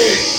It's